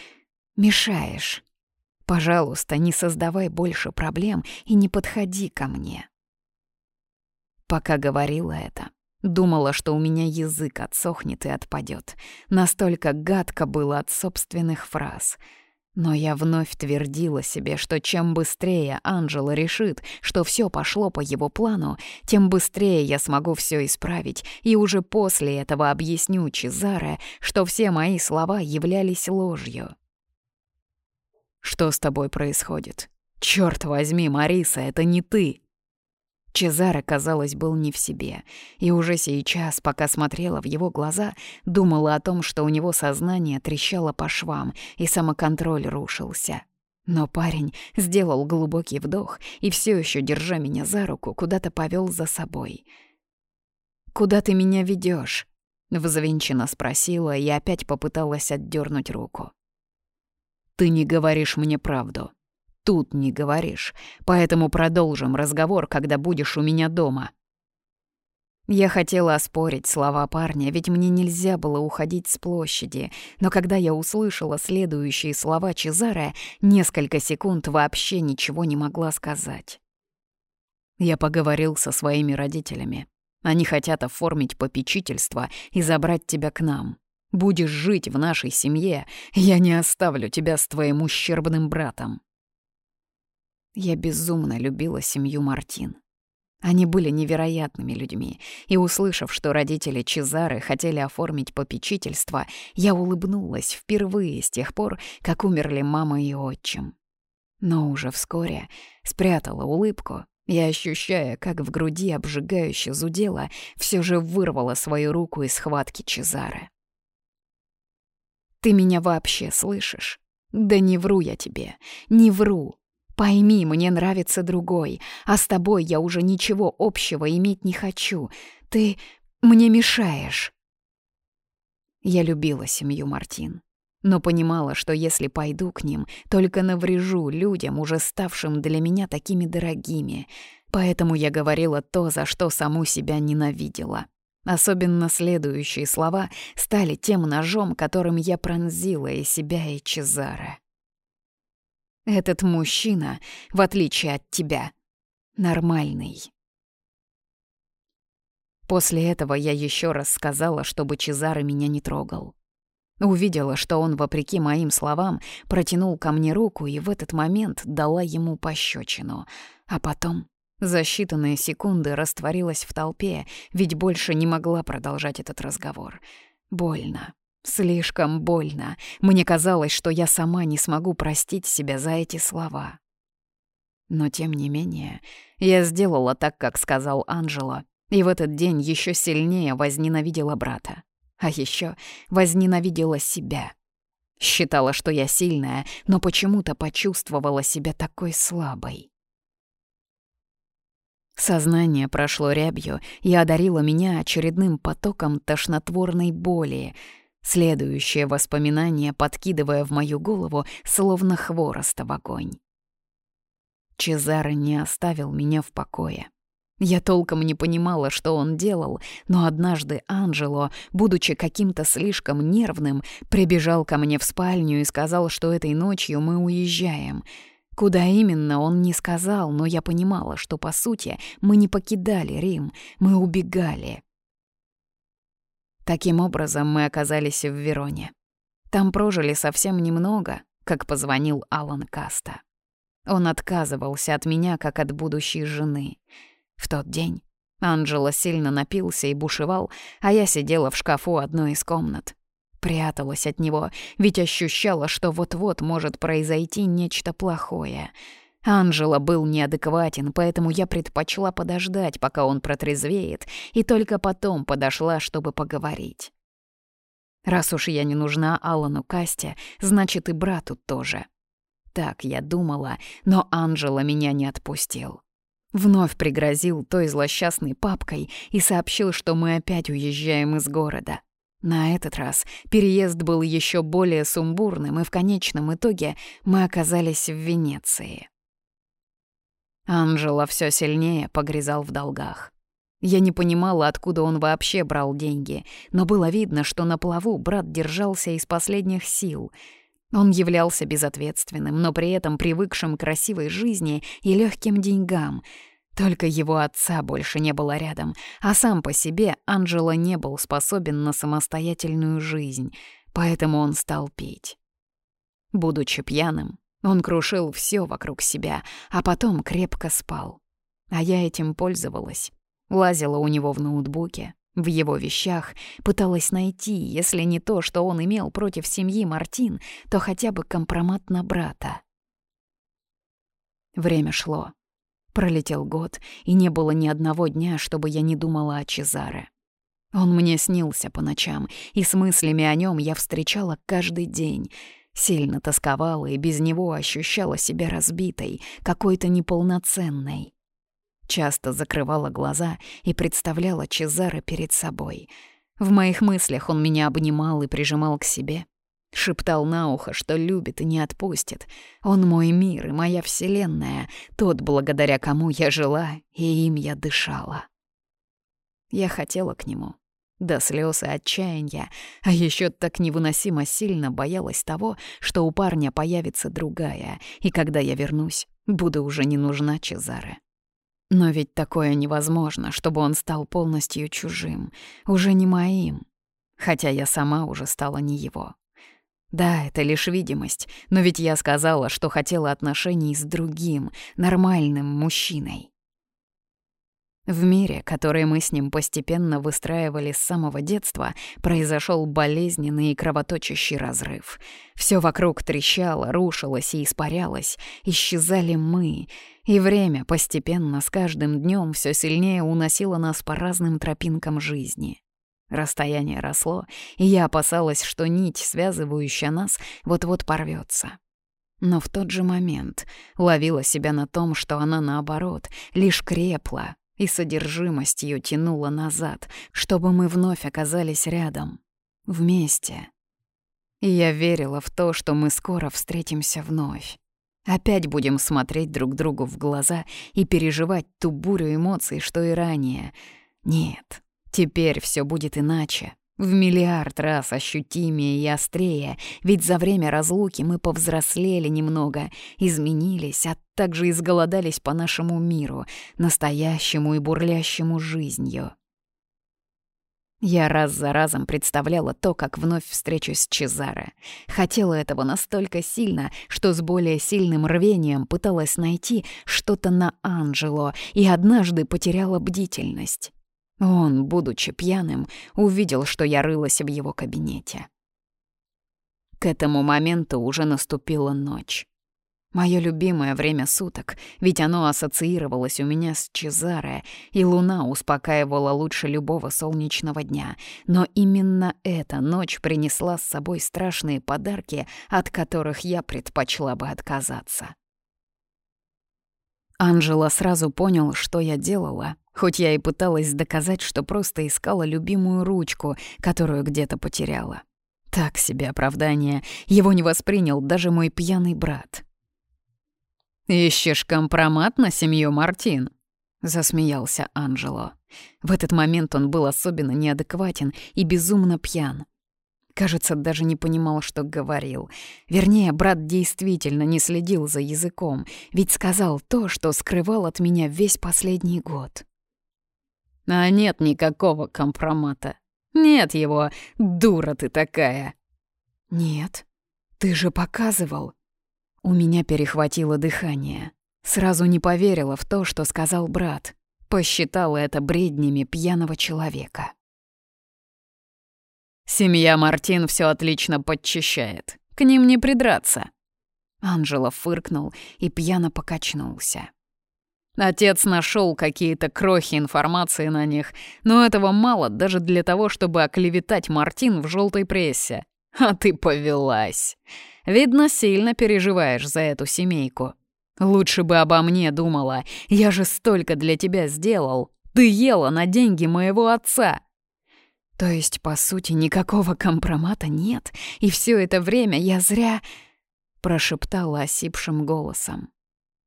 мешаешь». Пожалуйста, не создавай больше проблем и не подходи ко мне. Пока говорила это, думала, что у меня язык отсохнет и отпадет. Настолько гадко было от собственных фраз. Но я вновь твердила себе, что чем быстрее Анжела решит, что все пошло по его плану, тем быстрее я смогу все исправить, и уже после этого объясню Чезаре, что все мои слова являлись ложью. Что с тобой происходит? Черт возьми, Мариса, это не ты!» Чезаро, казалось, был не в себе, и уже сейчас, пока смотрела в его глаза, думала о том, что у него сознание трещало по швам, и самоконтроль рушился. Но парень сделал глубокий вдох и все еще, держа меня за руку, куда-то повел за собой. «Куда ты меня ведешь? взвинченно спросила и опять попыталась отдернуть руку. Ты не говоришь мне правду. Тут не говоришь. Поэтому продолжим разговор, когда будешь у меня дома». Я хотела оспорить слова парня, ведь мне нельзя было уходить с площади, но когда я услышала следующие слова Чезаре, несколько секунд вообще ничего не могла сказать. Я поговорил со своими родителями. Они хотят оформить попечительство и забрать тебя к нам. Будешь жить в нашей семье, я не оставлю тебя с твоим ущербным братом». Я безумно любила семью Мартин. Они были невероятными людьми, и, услышав, что родители Чезары хотели оформить попечительство, я улыбнулась впервые с тех пор, как умерли мама и отчим. Но уже вскоре спрятала улыбку и, ощущая, как в груди обжигающе зудело, все же вырвала свою руку из схватки Чезары. Ты меня вообще слышишь? Да не вру я тебе, не вру. Пойми, мне нравится другой, а с тобой я уже ничего общего иметь не хочу. Ты мне мешаешь. Я любила семью Мартин, но понимала, что если пойду к ним, только наврежу людям, уже ставшим для меня такими дорогими. Поэтому я говорила то, за что саму себя ненавидела. Особенно следующие слова стали тем ножом, которым я пронзила и себя, и Чезаре. «Этот мужчина, в отличие от тебя, нормальный». После этого я еще раз сказала, чтобы Чезаре меня не трогал. Увидела, что он, вопреки моим словам, протянул ко мне руку и в этот момент дала ему пощечину, а потом за считанные секунды растворилась в толпе, ведь больше не могла продолжать этот разговор. Больно. Слишком больно. Мне казалось, что я сама не смогу простить себя за эти слова. Но тем не менее, я сделала так, как сказал Анжела, и в этот день еще сильнее возненавидела брата. А еще возненавидела себя. Считала, что я сильная, но почему-то почувствовала себя такой слабой. Сознание прошло рябью и одарило меня очередным потоком тошнотворной боли. Следующее воспоминание, подкидывая в мою голову, словно хвороста в огонь. Чезаро не оставил меня в покое. Я толком не понимала, что он делал, но однажды Анджело, будучи каким-то слишком нервным, прибежал ко мне в спальню и сказал, что этой ночью мы уезжаем. Куда именно, он не сказал, но я понимала, что, по сути, мы не покидали Рим, мы убегали. Таким образом, мы оказались в Вероне. Там прожили совсем немного, как позвонил Алан Каста. Он отказывался от меня, как от будущей жены — в тот день Анджело сильно напился и бушевал, а я сидела в шкафу одной из комнат. Пряталась от него, ведь ощущала, что вот-вот может произойти нечто плохое. Анджело был неадекватен, поэтому я предпочла подождать, пока он протрезвеет, и только потом подошла, чтобы поговорить. Раз уж я не нужна Алану Касте, значит и брату тоже. Так я думала, но Анджело меня не отпустил. Вновь пригрозил той злосчастной папкой и сообщил, что мы опять уезжаем из города. На этот раз переезд был еще более сумбурным, и в конечном итоге мы оказались в Венеции. Анжела все сильнее погрязал в долгах. Я не понимала, откуда он вообще брал деньги, но было видно, что на плаву брат держался из последних сил — он являлся безответственным, но при этом привыкшим к красивой жизни и легким деньгам. Только его отца больше не было рядом, а сам по себе Анджело не был способен на самостоятельную жизнь, поэтому он стал пить. Будучи пьяным, он крушил все вокруг себя, а потом крепко спал. А я этим пользовалась. Лазила у него в ноутбуке, в его вещах пыталась найти, если не то, что он имел против семьи Мартин, то хотя бы компромат на брата. Время шло. Пролетел год, и не было ни одного дня, чтобы я не думала о Чезаре. Он мне снился по ночам, и с мыслями о нем я встречала каждый день. Сильно тосковала и без него ощущала себя разбитой, какой-то неполноценной. Часто закрывала глаза и представляла Чезаро перед собой. В моих мыслях он меня обнимал и прижимал к себе. Шептал на ухо, что любит и не отпустит. Он мой мир и моя вселенная, тот, благодаря кому я жила и им я дышала. Я хотела к нему, до слез и отчаяния, а еще так невыносимо сильно боялась того, что у парня появится другая, и когда я вернусь, буду уже не нужна Чезаре. Но ведь такое невозможно, чтобы он стал полностью чужим, уже не моим. Хотя я сама уже стала не его. Да, это лишь видимость, но ведь я сказала, что хотела отношений с другим, нормальным мужчиной. В мире, который мы с ним постепенно выстраивали с самого детства, произошел болезненный и кровоточащий разрыв. Все вокруг трещало, рушилось и испарялось. Исчезали мы, и время постепенно с каждым днем все сильнее уносило нас по разным тропинкам жизни. Расстояние росло, и я опасалась, что нить, связывающая нас, вот-вот порвется. Но в тот же момент ловила себя на том, что она, наоборот, лишь крепла, и содержимостью тянула назад, чтобы мы вновь оказались рядом, вместе. И я верила в то, что мы скоро встретимся вновь. Опять будем смотреть друг другу в глаза и переживать ту бурю эмоций, что и ранее. Нет, теперь все будет иначе. В миллиард раз ощутимее и острее, ведь за время разлуки мы повзрослели немного, изменились, а также изголодались по нашему миру, настоящему и бурлящему жизнью. Я раз за разом представляла то, как вновь встречусь с Чезаре. Хотела этого настолько сильно, что с более сильным рвением пыталась найти что-то на Анджело и однажды потеряла бдительность. Он, будучи пьяным, увидел, что я рылась в его кабинете. К этому моменту уже наступила ночь. Моё любимое время суток, ведь оно ассоциировалось у меня с Чезаре, и луна успокаивала лучше любого солнечного дня. Но именно эта ночь принесла с собой страшные подарки, от которых я предпочла бы отказаться. Анжела сразу понял, что я делала, хоть я и пыталась доказать, что просто искала любимую ручку, которую где-то потеряла. Так себе оправдание. Его не воспринял даже мой пьяный брат. «Ищешь компромат на семью Мартин?» — засмеялся Анджело. В этот момент он был особенно неадекватен и безумно пьян. Кажется, даже не понимал, что говорил. Вернее, брат действительно не следил за языком, ведь сказал то, что скрывал от меня весь последний год. «А нет никакого компромата. Нет его, дура ты такая!» «Нет, ты же показывал!» У меня перехватило дыхание. Сразу не поверила в то, что сказал брат. Посчитала это бреднями пьяного человека. Семья Мартин все отлично подчищает. К ним не придраться. Анжела фыркнул и пьяно покачнулся. Отец нашел какие-то крохи информации на них, но этого мало даже для того, чтобы оклеветать Мартин в желтой прессе. А ты повелась. Видно, сильно переживаешь за эту семейку. Лучше бы обо мне думала. Я же столько для тебя сделал. Ты ела на деньги моего отца. То есть, по сути, никакого компромата нет, и все это время я зря... Прошептала осипшим голосом.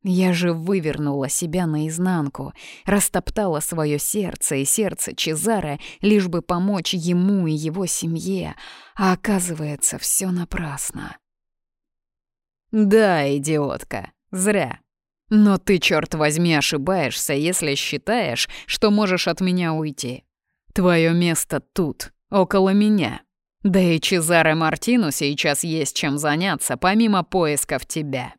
Я же вывернула себя наизнанку, растоптала свое сердце и сердце Чезаре, лишь бы помочь ему и его семье, а оказывается, все напрасно. «Да, идиотка, зря. Но ты, черт возьми, ошибаешься, если считаешь, что можешь от меня уйти. Твое место тут, около меня. Да и Чезаре Мартину сейчас есть чем заняться, помимо поисков тебя».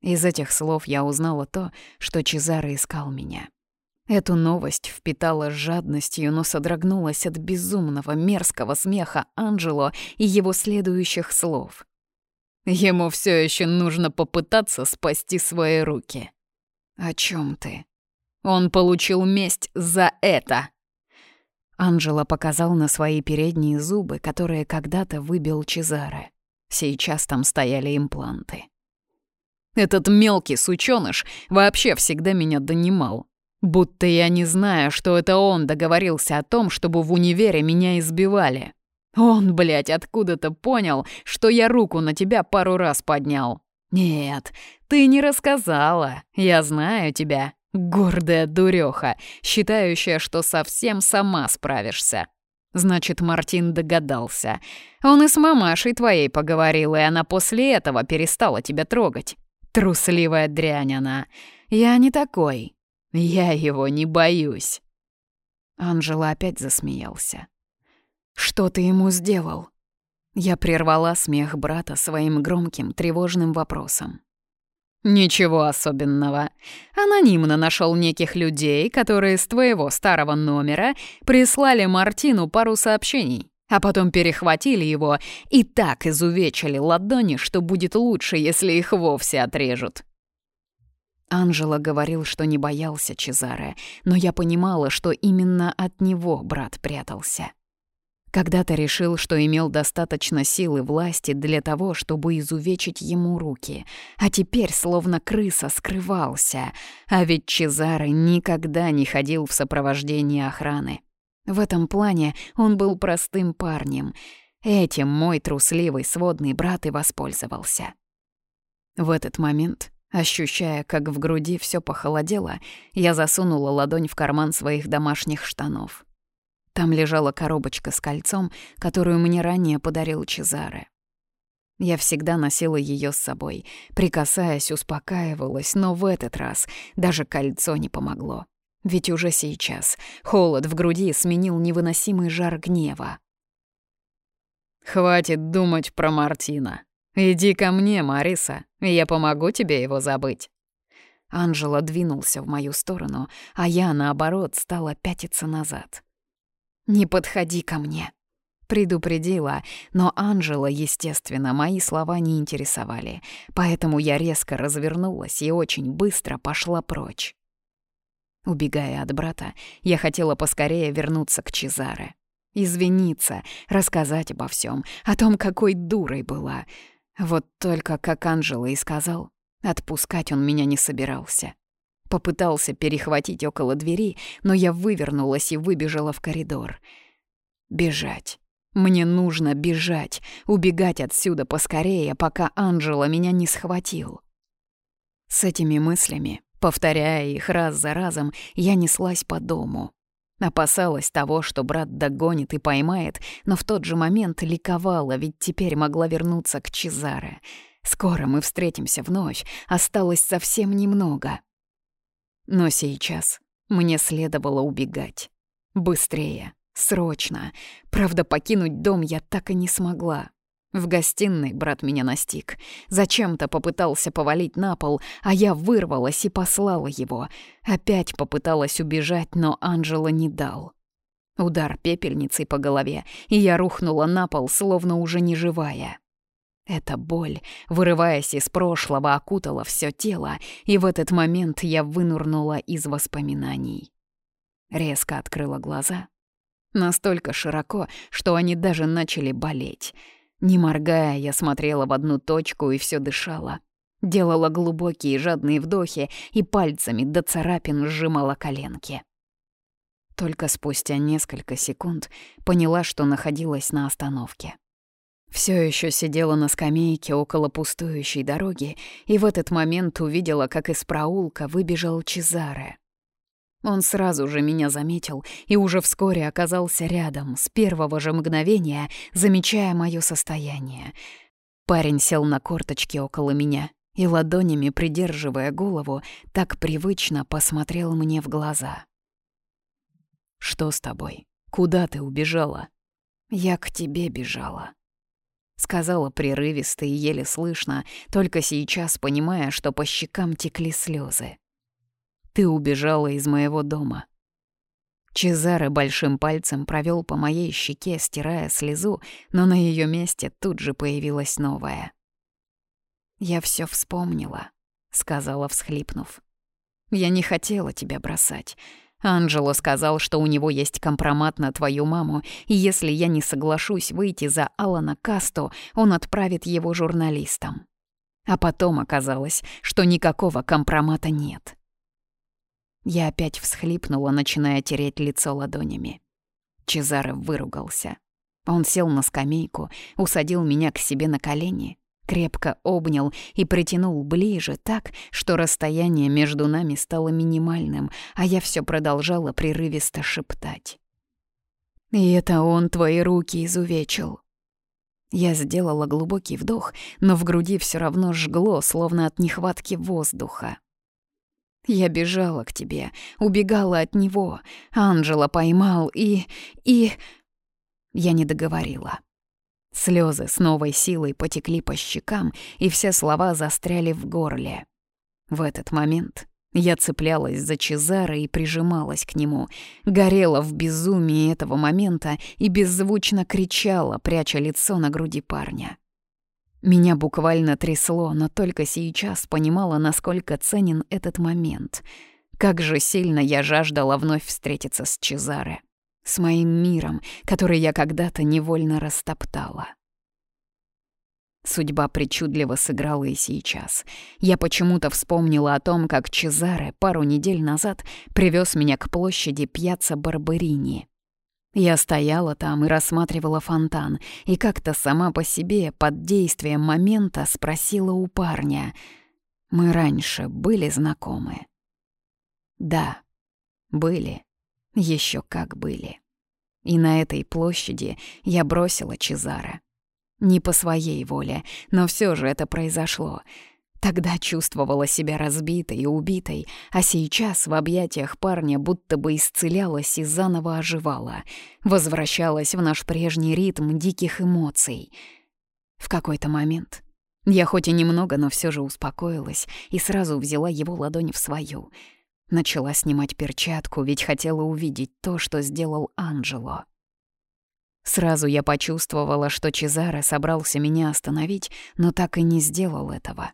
Из этих слов я узнала то, что Чезаре искал меня. Эту новость впитала жадностью, но содрогнулась от безумного, мерзкого смеха Анджело и его следующих слов. Ему все еще нужно попытаться спасти свои руки. О чем ты? Он получил месть за это. Анжела показал на свои передние зубы, которые когда-то выбил Чезаре. Сейчас там стояли импланты. Этот мелкий сучёныш вообще всегда меня донимал. Будто я не знаю, что это он договорился о том, чтобы в универе меня избивали. Он, блядь, откуда-то понял, что я руку на тебя пару раз поднял. Нет, ты не рассказала. Я знаю тебя. Гордая дурёха, считающая, что совсем сама справишься. Значит, Мартин догадался. Он и с мамашей твоей поговорил, и она после этого перестала тебя трогать. Трусливая дрянь она. Я не такой. Я его не боюсь. Анжела опять засмеялся. «Что ты ему сделал?» Я прервала смех брата своим громким, тревожным вопросом. «Ничего особенного. Анонимно нашел неких людей, которые с твоего старого номера прислали Мартину пару сообщений, а потом перехватили его и так изувечили ладони, что будет лучше, если их вовсе отрежут». Анжела говорил, что не боялся Чезаре, но я понимала, что именно от него брат прятался. Когда-то решил, что имел достаточно силы власти для того, чтобы изувечить ему руки, а теперь словно крыса скрывался, а ведь Чезаре никогда не ходил в сопровождении охраны. В этом плане он был простым парнем. Этим мой трусливый сводный брат и воспользовался. В этот момент, ощущая, как в груди все похолодело, я засунула ладонь в карман своих домашних штанов. Там лежала коробочка с кольцом, которую мне ранее подарил Чезаре. Я всегда носила ее с собой, прикасаясь, успокаивалась, но в этот раз даже кольцо не помогло. Ведь уже сейчас холод в груди сменил невыносимый жар гнева. «Хватит думать про Мартина. Иди ко мне, Мариса, я помогу тебе его забыть». Анжела двинулся в мою сторону, а я, наоборот, стала пятиться назад. «Не подходи ко мне», — предупредила, но Анжела, естественно, мои слова не интересовали, поэтому я резко развернулась и очень быстро пошла прочь. Убегая от брата, я хотела поскорее вернуться к Чезаре. Извиниться, рассказать обо всем, о том, какой дурой была. Вот только, как Анжела и сказал, отпускать он меня не собирался. Попытался перехватить около двери, но я вывернулась и выбежала в коридор. Бежать. Мне нужно бежать, убегать отсюда поскорее, пока Анжела меня не схватил. С этими мыслями, повторяя их раз за разом, я неслась по дому. Опасалась того, что брат догонит и поймает, но в тот же момент ликовала, ведь теперь могла вернуться к Чезаре. Скоро мы встретимся вновь, осталось совсем немного. Но сейчас мне следовало убегать. Быстрее, срочно. Правда, покинуть дом я так и не смогла. В гостиной брат меня настиг. Зачем-то попытался повалить на пол, а я вырвалась и послала его. Опять попыталась убежать, но Анжела не дал. Удар пепельницей по голове, и я рухнула на пол, словно уже не живая. Эта боль, вырываясь из прошлого, окутала все тело, и в этот момент я вынурнула из воспоминаний. Резко открыла глаза. Настолько широко, что они даже начали болеть — не моргая, я смотрела в одну точку и все дышала. Делала глубокие жадные вдохи и пальцами до царапин сжимала коленки. Только спустя несколько секунд поняла, что находилась на остановке. Все еще сидела на скамейке около пустующей дороги и в этот момент увидела, как из проулка выбежал Чезаре. Он сразу же меня заметил и уже вскоре оказался рядом, с первого же мгновения, замечая мое состояние. Парень сел на корточки около меня и, ладонями придерживая голову, так привычно посмотрел мне в глаза. «Что с тобой? Куда ты убежала?» «Я к тебе бежала», — сказала прерывисто и еле слышно, только сейчас понимая, что по щекам текли слезы. Ты убежала из моего дома». Чезаре большим пальцем провел по моей щеке, стирая слезу, но на ее месте тут же появилась новая. «Я все вспомнила», — сказала, всхлипнув. «Я не хотела тебя бросать. Анджело сказал, что у него есть компромат на твою маму, и если я не соглашусь выйти за Алана Касту, он отправит его журналистам. А потом оказалось, что никакого компромата нет. Я опять всхлипнула, начиная тереть лицо ладонями. Чезаре выругался. Он сел на скамейку, усадил меня к себе на колени, крепко обнял и притянул ближе так, что расстояние между нами стало минимальным, а я все продолжала прерывисто шептать. «И это он твои руки изувечил». Я сделала глубокий вдох, но в груди все равно жгло, словно от нехватки воздуха. Я бежала к тебе, убегала от него. Анжела поймал и... и... Я не договорила. Слезы с новой силой потекли по щекам, и все слова застряли в горле. В этот момент я цеплялась за Чезаро и прижималась к нему, горела в безумии этого момента и беззвучно кричала, пряча лицо на груди парня. Меня буквально трясло, но только сейчас понимала, насколько ценен этот момент. Как же сильно я жаждала вновь встретиться с Чезаре. С моим миром, который я когда-то невольно растоптала. Судьба причудливо сыграла и сейчас. Я почему-то вспомнила о том, как Чезаре пару недель назад привез меня к площади Пьяца Барберини. Я стояла там и рассматривала фонтан, и как-то сама по себе, под действием момента, спросила у парня. Мы раньше были знакомы? Да, были. Еще как были. И на этой площади я бросила Чезаре. Не по своей воле, но все же это произошло — Тогда чувствовала себя разбитой и убитой, а сейчас в объятиях парня будто бы исцелялась и заново оживала, возвращалась в наш прежний ритм диких эмоций. В какой-то момент я хоть и немного, но все же успокоилась и сразу взяла его ладонь в свою. Начала снимать перчатку, ведь хотела увидеть то, что сделал Анджело. Сразу я почувствовала, что Чезаре собрался меня остановить, но так и не сделал этого.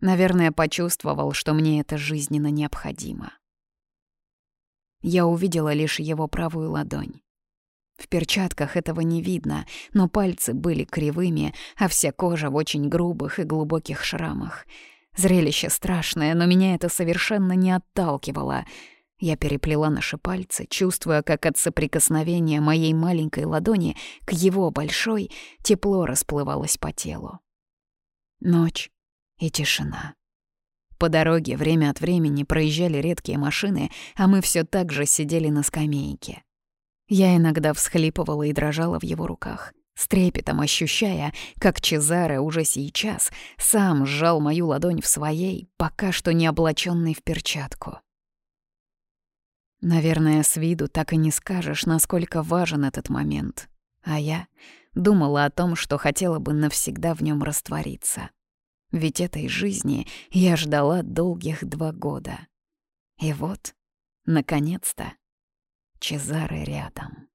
Наверное, почувствовал, что мне это жизненно необходимо. Я увидела лишь его правую ладонь. В перчатках этого не видно, но пальцы были кривыми, а вся кожа в очень грубых и глубоких шрамах. Зрелище страшное, но меня это совершенно не отталкивало. Я переплела наши пальцы, чувствуя, как от соприкосновения моей маленькой ладони к его большой тепло расплывалось по телу. Ночь и тишина. По дороге время от времени проезжали редкие машины, а мы все так же сидели на скамейке. Я иногда всхлипывала и дрожала в его руках, с трепетом ощущая, как Чезаре уже сейчас сам сжал мою ладонь в своей, пока что не облаченной в перчатку. Наверное, с виду так и не скажешь, насколько важен этот момент. А я думала о том, что хотела бы навсегда в нем раствориться. Ведь этой жизни я ждала долгих два года. И вот, наконец-то, Чезаре рядом.